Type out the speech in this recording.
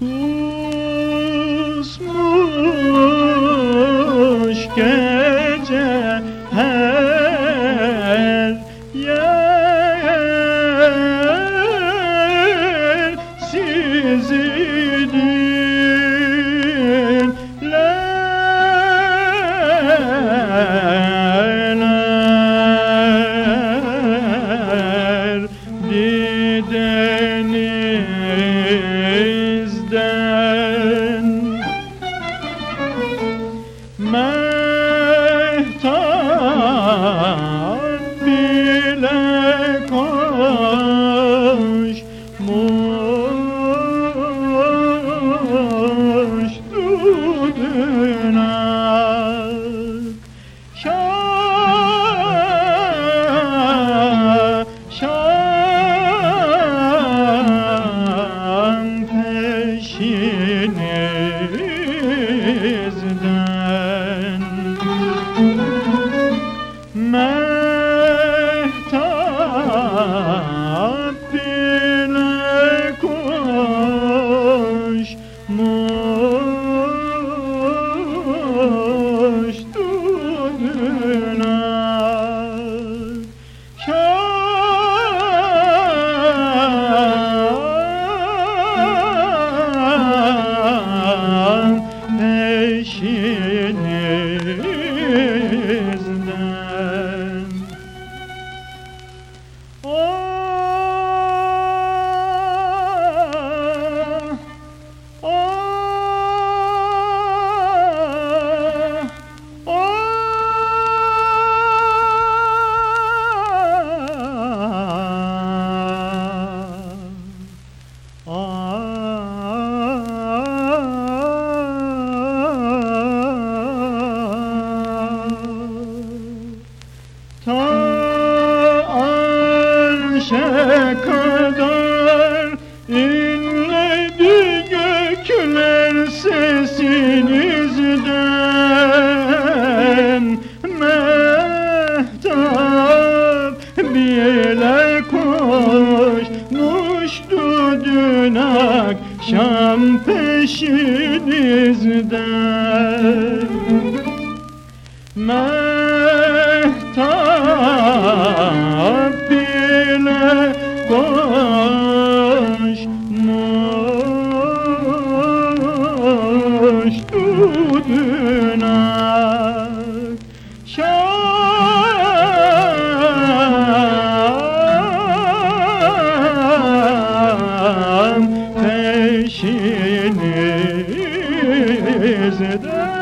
here. man. Rabbine koşmuştu düner Şan peşinizden bile koşmuştu dün akşam peşinizden Mehtap akşam peşinizden